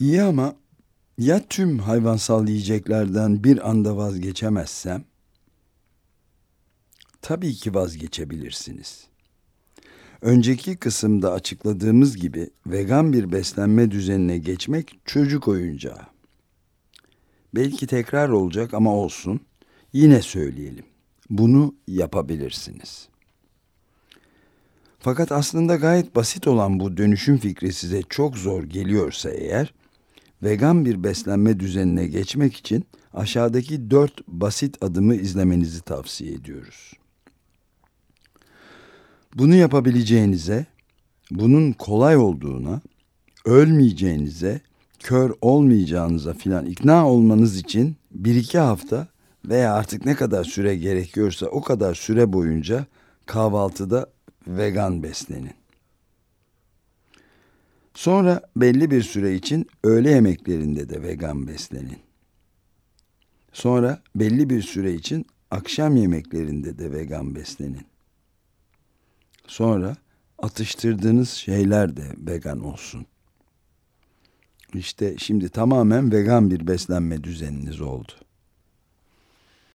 İyi ama ya tüm hayvansal yiyeceklerden bir anda vazgeçemezsem? Tabii ki vazgeçebilirsiniz. Önceki kısımda açıkladığımız gibi vegan bir beslenme düzenine geçmek çocuk oyuncağı. Belki tekrar olacak ama olsun. Yine söyleyelim. Bunu yapabilirsiniz. Fakat aslında gayet basit olan bu dönüşüm fikri size çok zor geliyorsa eğer, vegan bir beslenme düzenine geçmek için aşağıdaki dört basit adımı izlemenizi tavsiye ediyoruz. Bunu yapabileceğinize, bunun kolay olduğuna, ölmeyeceğinize, kör olmayacağınıza filan ikna olmanız için bir iki hafta veya artık ne kadar süre gerekiyorsa o kadar süre boyunca kahvaltıda vegan beslenin. Sonra belli bir süre için öğle yemeklerinde de vegan beslenin. Sonra belli bir süre için akşam yemeklerinde de vegan beslenin. Sonra atıştırdığınız şeyler de vegan olsun. İşte şimdi tamamen vegan bir beslenme düzeniniz oldu.